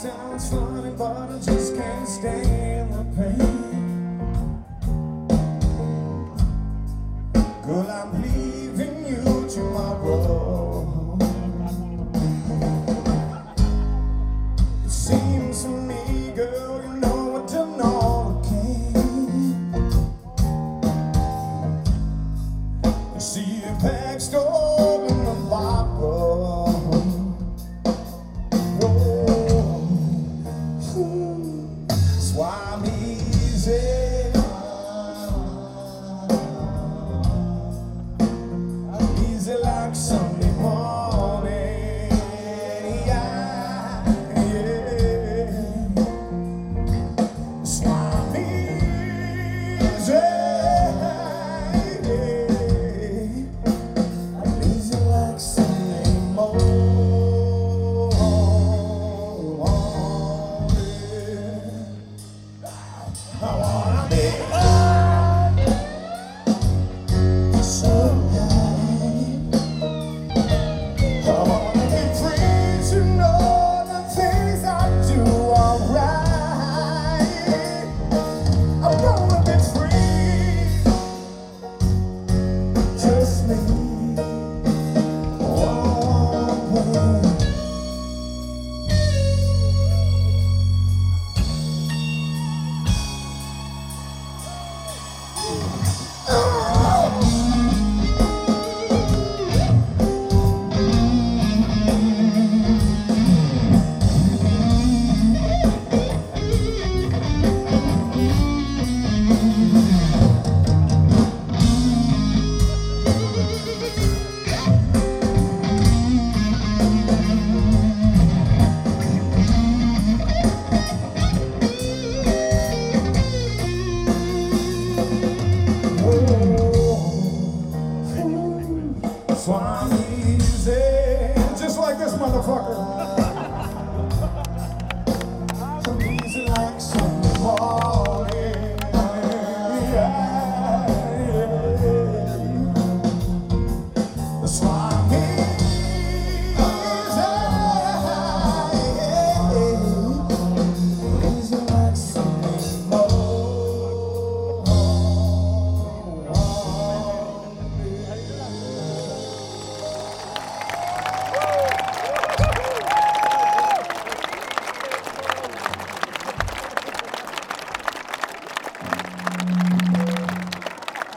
sounds funny, but I just can't stand the pain. Girl, I'm leaving you tomorrow. It seems to me, girl, you know I've done all I can. You. stop. just like this motherfucker.